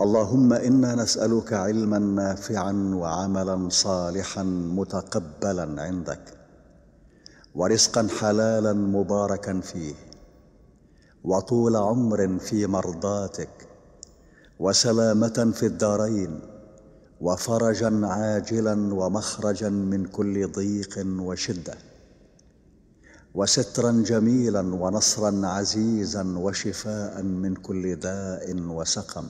اللهم إنا نسألك علما نافعا وعملا صالحا متقبلا عندك ورزقا حلالا مباركا فيه وطول عمر في مرضاتك وسلامة في الدارين وفرجا عاجلا ومخرجا من كل ضيق وشدة وسترا جميلا ونصرا عزيزا وشفاء من كل داء وسقم.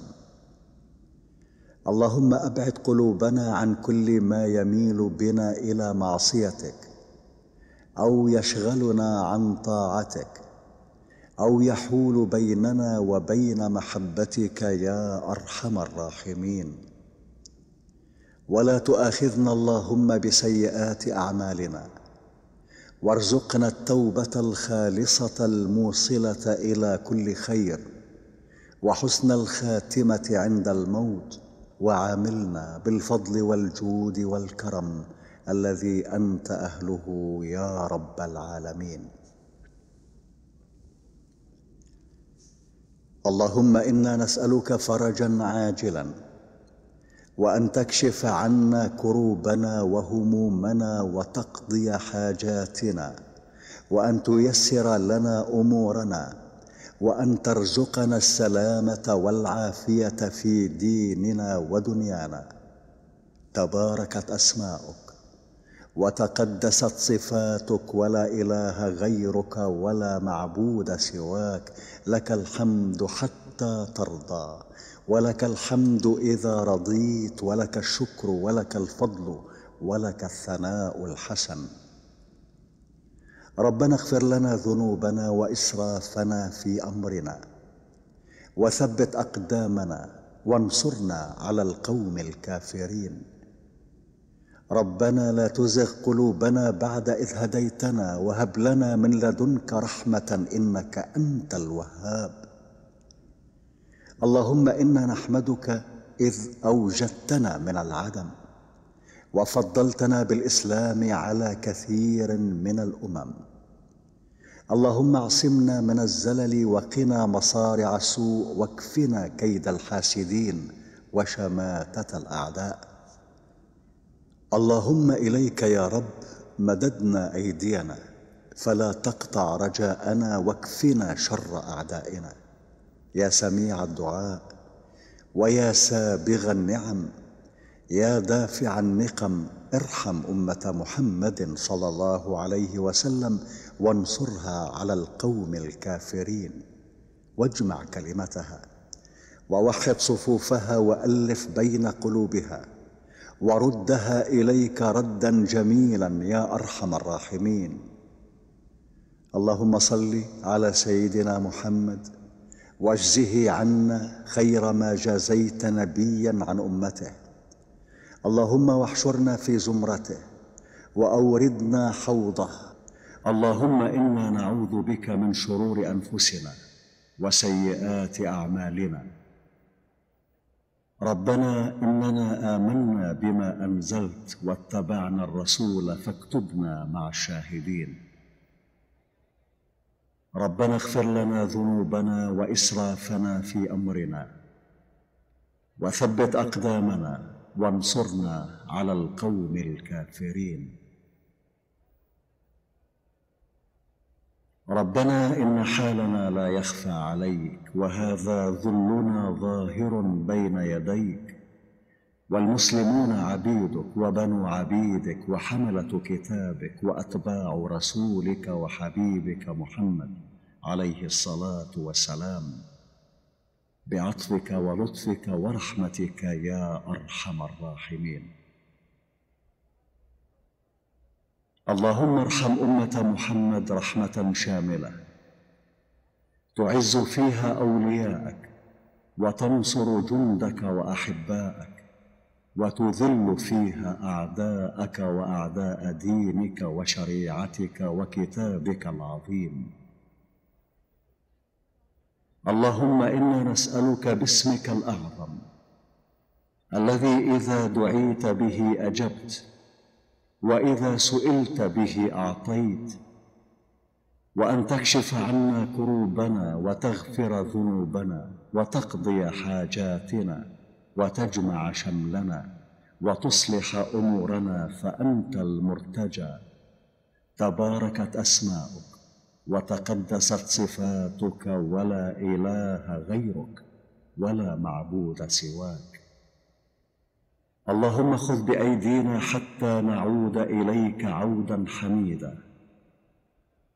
اللهم أبعد قلوبنا عن كل ما يميل بنا إلى معصيتك أو يشغلنا عن طاعتك أو يحول بيننا وبين محبتك يا أرحم الراحمين. ولا تؤاخذنا اللهم بسيئات أعمالنا وارزقنا التوبة الخالصة الموصلة إلى كل خير وحسن الخاتمة عند الموت. وعاملنا بالفضل والجود والكرم الذي أنت أهله يا رب العالمين. اللهم إنا نسألك فرجا عاجلا وأن تكشف عنا كروبنا وهمومنا وتقضي حاجاتنا وأن تيسر لنا أمورنا وأن ترزقنا السلامة والعافية في ديننا ودنيانا. تباركت أسماؤك. وتقدست صفاتك. ولا إله غيرك ولا معبود سواك. لك الحمد حتى ترضى. ولك الحمد إذا رضيت. ولك الشكر. ولك الفضل. ولك الثناء الحسن. ربنا اغفر لنا ذنوبنا وإسرافنا في أمرنا. وثبت أقدامنا وانصرنا على القوم الكافرين. ربنا لا تزغ قلوبنا بعد إذ هديتنا وهب لنا من لدنك رحمة إنك أنت الوهاب. اللهم إنا نحمدك إذ أوجدتنا من العدم وفضلتنا بالإسلام على كثير من الأمم. اللهم اعصمنا من الزلل وقنا مصارع السوء واكفنا كيد الحاسدين وشماتة الأعداء. اللهم إليك يا رب مددنا أيدينا فلا تقطع رجاءنا واكفنا شر أعدائنا. يا سميع الدعاء ويا سابغ النعم يا دافع النقم ارحم أمة محمد صلى الله عليه وسلم وانصرها على القوم الكافرين. واجمع كلمتها ووحد صفوفها وألف بين قلوبها وردها إليك ردا جميلا يا أرحم الراحمين. اللهم صل على سيدنا محمد وأجزه عنا خير ما جازيت نبيا عن أمته. اللهم واحشرنا في زمرته وأوردنا حوضه. اللهم إنا نعوذ بك من شرور أنفسنا وسيئات أعمالنا. ربنا إننا آمنا بما أنزلت واتبعنا الرسول فاكتبنا مع الشاهدين. ربنا اغفر لنا ذنوبنا وإسرافنا في أمرنا. وثبت أقدامنا وانصرنا على القوم الكافرين. ربنا إن حالنا لا يخفى عليك وهذا ذلنا ظاهر بين يديك. والمسلمون عبيدك وبنو عبيدك وحملة كتابك وأتباع رسولك وحبيبك محمد عليه الصلاة والسلام. بعطفك ولطفك ورحمتك يا أرحم الراحمين. اللهم ارحم أمة محمد رحمة شاملة. تعز فيها أولياءك وتنصر جندك وأحباءك وتذل فيها أعداءك وأعداء دينك وشريعتك وكتابك العظيم. اللهم إنا نسألك باسمك الأعظم الذي إذا دعيت به أجبت وإذا سئلت به أعطيت وأن تكشف عنا كروبنا وتغفر ذنوبنا وتقضي حاجاتنا وتجمع شملنا وتصلح أمورنا فأنت المرتجى. تباركت أسماؤك. وتقدست صفاتك ولا إله غيرك ولا معبود سواك. اللهم خذ بأيدينا حتى نعود إليك عودا حميدا.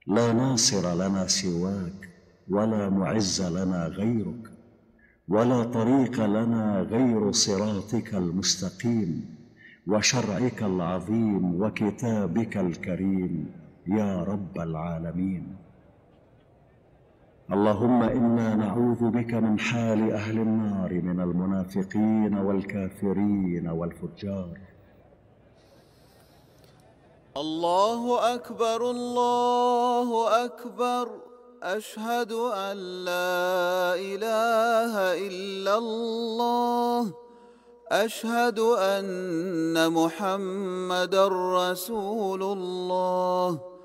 لا ناصر لنا سواك ولا معز لنا غيرك ولا طريق لنا غير صراطك المستقيم وشرعك العظيم وكتابك الكريم. يا رب العالمين. اللهم إنا نعوذ بك من حال أهل النار من المنافقين والكافرين والفجار. الله أكبر الله أكبر. أشهد أن لا إله إلا الله. أشهد أن محمدا رسول الله.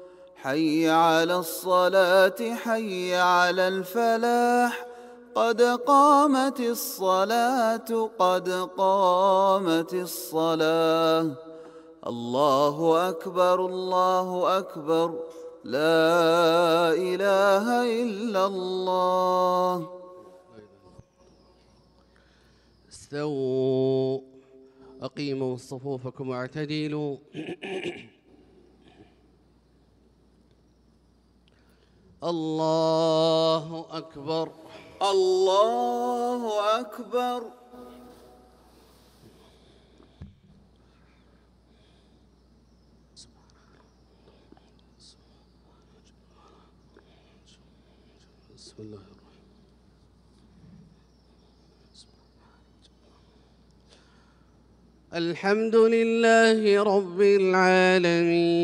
حي على الصلاة حي على الفلاح. قد قامت الصلاة قد قامت الصلاة. الله أكبر الله أكبر. لا إله إلا الله. استووا أقيموا صفوفكم واعتدلوا. الله أكبر. الله أكبر. بسم الله الحمد لله رب العالمين.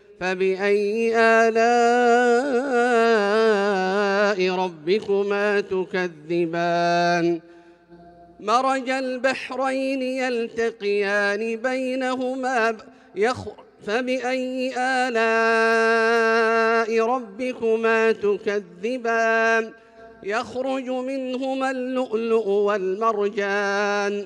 فبأي آلاء ربكما تكذبان؟ مرج البحرين يلتقيان بينهما يخرج فبأي آلاء ربكما تكذبان؟ يخرج منهما اللؤلؤ والمرجان.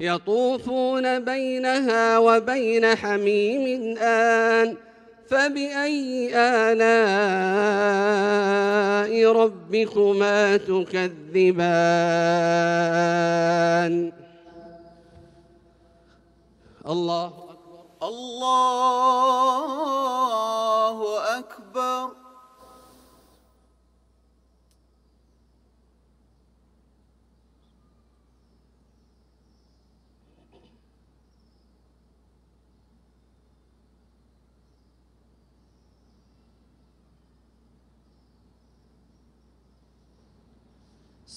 يطوفون بينها وبين حميم آن فبأي آلاء ربكما تكذبان؟ الله أكبر. الله أكبر.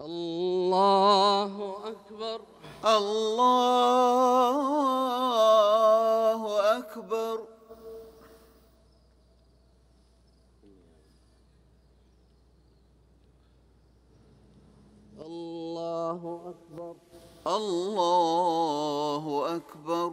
الله أكبر. الله أكبر الله أكبر الله أكبر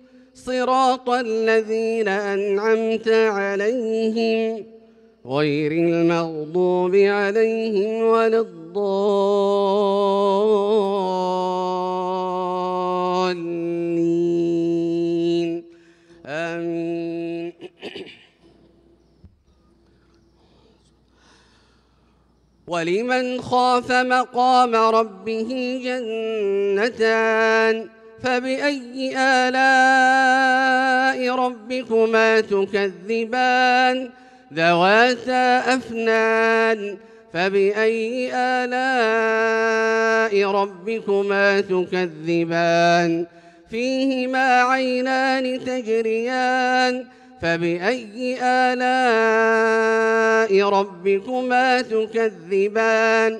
صراط الذين أنعمت عليهم غير المغضوب عليهم ولا الضالين. آمين. ولمن خاف مقام ربه جنتان فبأي آلاء ربكما تكذبان؟ ذواتا أفنان. فبأي آلاء ربكما تكذبان؟ فيهما عينان تجريان. فبأي آلاء ربكما تكذبان؟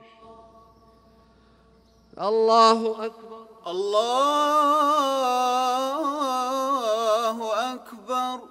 الله أكبر. الله أكبر.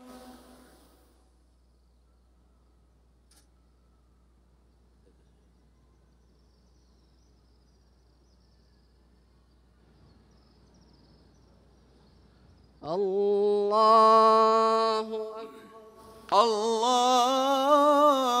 الله أكبر. الله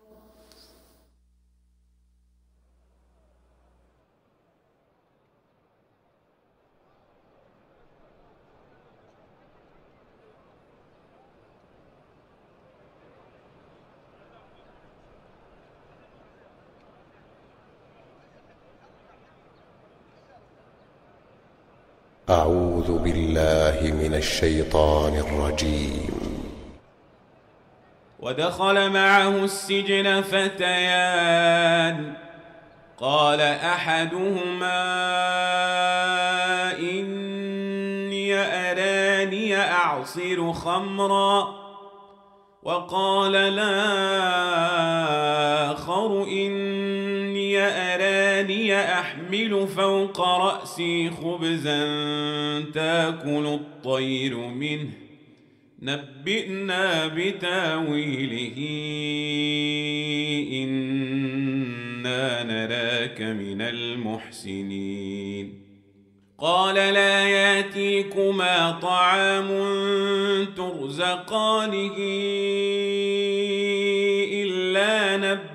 أعوذ بالله من الشيطان الرجيم. ودخل معه السجن فتيان. قال أحدهما إني أراني أعصر خمرا؟ وقال الآخر إني أراني احمل فوق رأسي خبزا تاكل الطير منه. نبئنا بتاويله إنا نراك من المحسنين. قال لا ياتيكما طعام ترزقانه.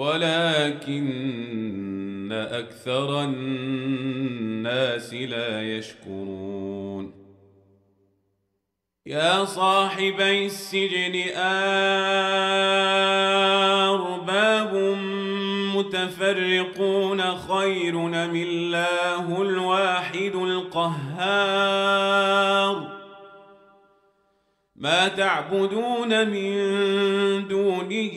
ولكن أكثر الناس لا يشكرون. يا صاحبي السجن أرباب متفرقون خير من الله الواحد القهار؟ ما تعبدون من دونه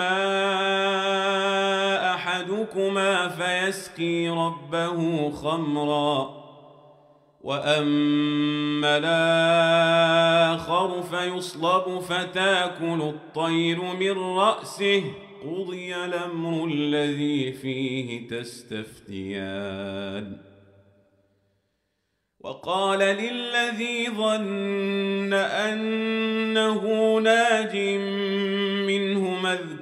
أما أحدكما فيسقي ربه خمرا وأما الآخر فيصلب فتاكل الطير من رأسه قضي الأمر الذي فيه تستفتيان وقال للذي ظن أنه ناج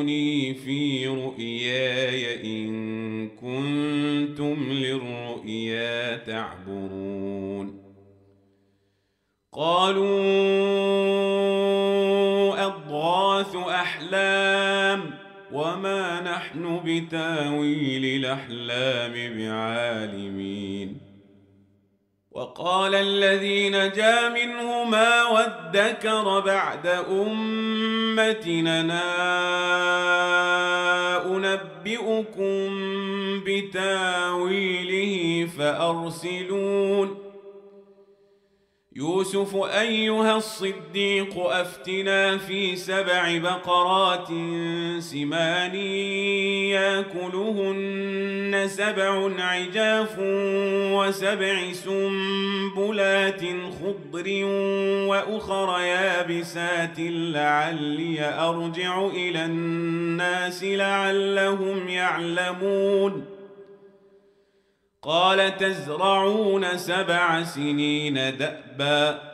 في رؤياي إن كنتم للرؤيا تعبرون. قالوا أضغاث أحلام وما نحن بتاويل الأحلام بعالمين. وقال الذي نجا منهما وادكر بعد أمتنا أنبئكم بتاويله فأرسلون يوسف أيها الصديق أفتنا في سبع بقرات سمان يأكلهن سبع عجاف وسبع سنبلات خضر وأخر يابسات لعلي أرجع إلى الناس لعلهم يعلمون قال تزرعون سبع سنين دأبا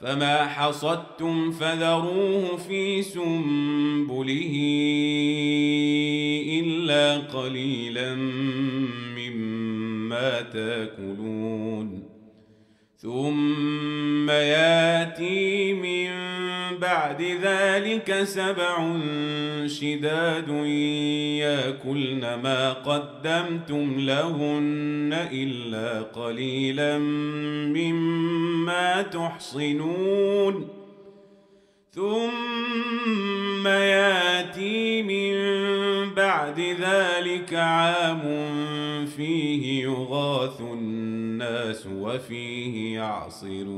فما حصدتم فذروه في سنبله إلا قليلا ما تاكلون. ثم ياتي من بعد ذلك سبع شداد ياكلن ما قدمتم لهن إلا قليلا مما تحصنون. ثم ياتي من بعد ذلك عام فيه يغاث الناس وفيه يعصرون.